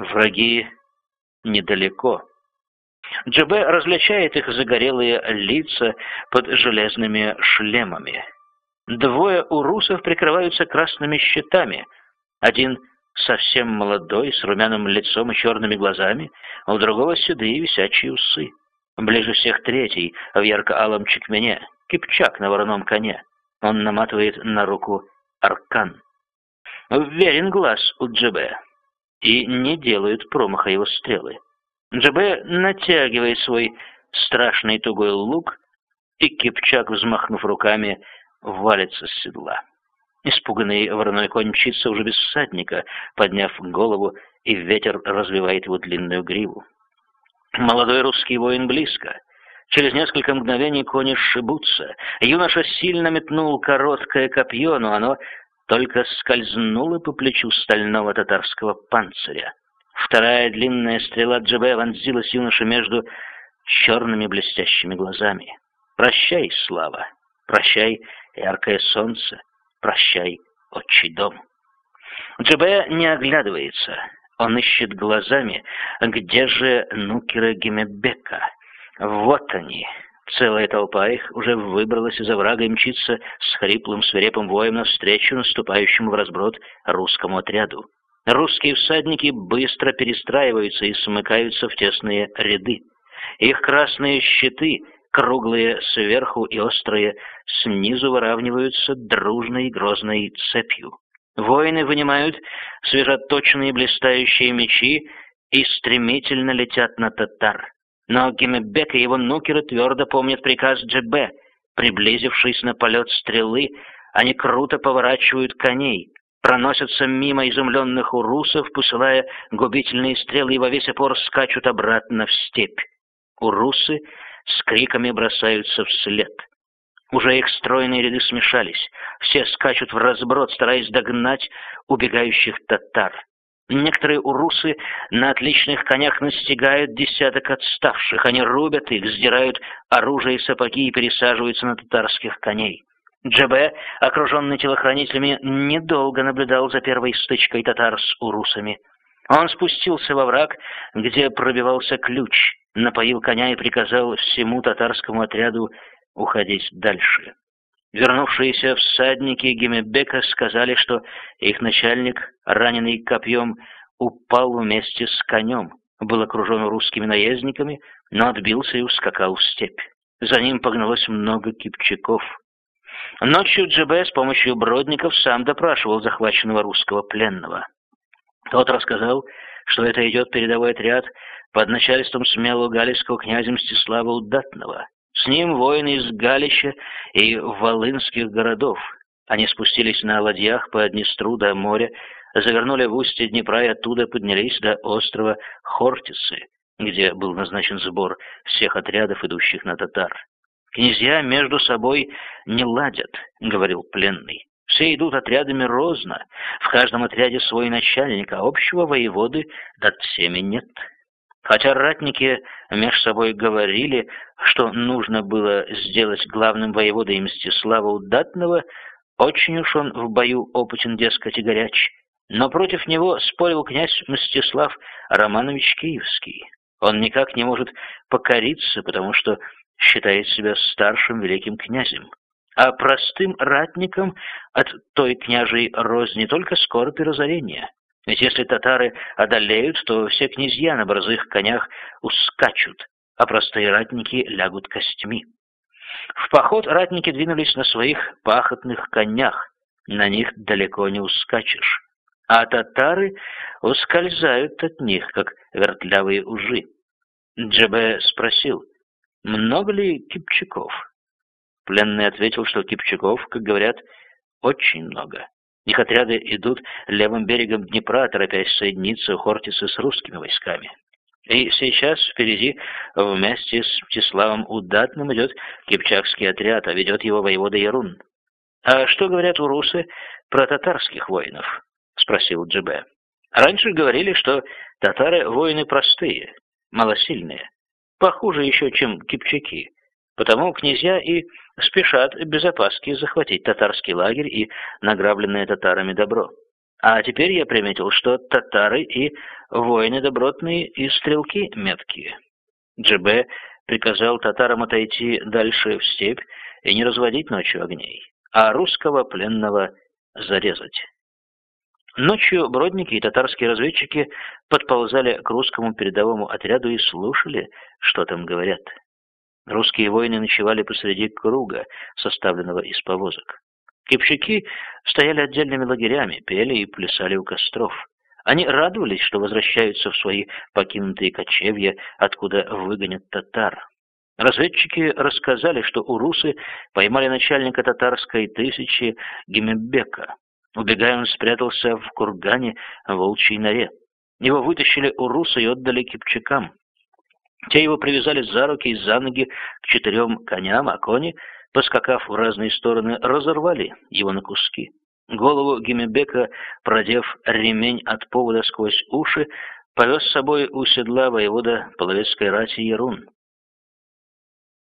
Враги недалеко. Джабе различает их загорелые лица под железными шлемами. Двое урусов прикрываются красными щитами. Один совсем молодой, с румяным лицом и черными глазами, а у другого седые висячие усы. Ближе всех третий, в ярко-алом чекмене, кипчак на вороном коне. Он наматывает на руку аркан. Верен глаз у Джебе, и не делают промаха его стрелы. Джебе натягивает свой страшный тугой лук, и Кипчак, взмахнув руками, валится с седла. Испуганный вороной конь мчится уже без всадника, подняв голову, и ветер развивает его длинную гриву. Молодой русский воин близко. Через несколько мгновений кони сшибутся. Юноша сильно метнул короткое копье, но оно только скользнуло по плечу стального татарского панциря. Вторая длинная стрела Джебе вонзилась юноше между черными блестящими глазами. «Прощай, слава! Прощай, яркое солнце! Прощай, отчий дом!» Джебе не оглядывается. Он ищет глазами, где же Нукера Гемебека. Вот они, Целая толпа их уже выбралась из оврага и мчится с хриплым свирепым воем навстречу наступающему в разброд русскому отряду. Русские всадники быстро перестраиваются и смыкаются в тесные ряды. Их красные щиты, круглые сверху и острые, снизу выравниваются дружной и грозной цепью. Воины вынимают свежоточные блистающие мечи и стремительно летят на татар. Но Гимебек и его нукеры твердо помнят приказ Джебе. Приблизившись на полет стрелы, они круто поворачивают коней, проносятся мимо изумленных урусов, посылая губительные стрелы и во весь опор скачут обратно в степь. Урусы с криками бросаются вслед. Уже их стройные ряды смешались. Все скачут в разброд, стараясь догнать убегающих татар. Некоторые урусы на отличных конях настигают десяток отставших. Они рубят их, сдирают оружие и сапоги и пересаживаются на татарских коней. Джебе, окруженный телохранителями, недолго наблюдал за первой стычкой татар с урусами. Он спустился во враг, где пробивался ключ, напоил коня и приказал всему татарскому отряду уходить дальше. Вернувшиеся всадники Гемебека сказали, что их начальник, раненый копьем, упал вместе с конем, был окружен русскими наездниками, но отбился и ускакал в степь. За ним погналось много кипчаков. Ночью Джебе с помощью бродников сам допрашивал захваченного русского пленного. Тот рассказал, что это идет передовой отряд под начальством смелого галийского князя Мстислава Удатного, с ним воины из Галища и Волынских городов. Они спустились на ладьях по Днестру до моря, завернули в устье Днепра и оттуда поднялись до острова Хортицы, где был назначен сбор всех отрядов, идущих на татар. «Князья между собой не ладят», — говорил пленный. «Все идут отрядами розно, в каждом отряде свой начальник, а общего воеводы над всеми нет». Хотя ратники между собой говорили, что нужно было сделать главным воеводой Мстислава Удатного, очень уж он в бою опытен, дескать, и горяч. Но против него спорил князь Мстислав Романович Киевский. Он никак не может покориться, потому что считает себя старшим великим князем. А простым ратникам от той княжей розни только скорбь и разорение. Ведь если татары одолеют, то все князья на борзых конях ускачут, а простые ратники лягут костьми. В поход ратники двинулись на своих пахотных конях, на них далеко не ускачешь, а татары ускользают от них, как вертлявые ужи. Джебе спросил, много ли кипчаков? Пленный ответил, что кипчаков, как говорят, очень много. Их отряды идут левым берегом Днепра, торопясь соединиться у Хортицы с русскими войсками. И сейчас впереди вместе с Мстиславом Удатным идет кипчакский отряд, а ведет его воевода Ярун. «А что говорят урусы про татарских воинов?» — спросил Джебе. «Раньше говорили, что татары воины простые, малосильные, похуже еще, чем кипчаки. Потому князья и спешат без опаски захватить татарский лагерь и награбленное татарами добро. А теперь я приметил, что татары и воины добротные и стрелки меткие. Джебе приказал татарам отойти дальше в степь и не разводить ночью огней, а русского пленного зарезать. Ночью бродники и татарские разведчики подползали к русскому передовому отряду и слушали, что там говорят. Русские воины ночевали посреди круга, составленного из повозок. Кипчаки стояли отдельными лагерями, пели и плясали у костров. Они радовались, что возвращаются в свои покинутые кочевья, откуда выгонят татар. Разведчики рассказали, что урусы поймали начальника татарской тысячи Гемебека. Убегая, он спрятался в кургане в волчьей норе. Его вытащили урусы и отдали кипчакам. Те его привязали за руки и за ноги к четырем коням, а кони, поскакав в разные стороны, разорвали его на куски. Голову Гимебека, продев ремень от повода сквозь уши, повез с собой у седла воевода половецкой рати Ерун.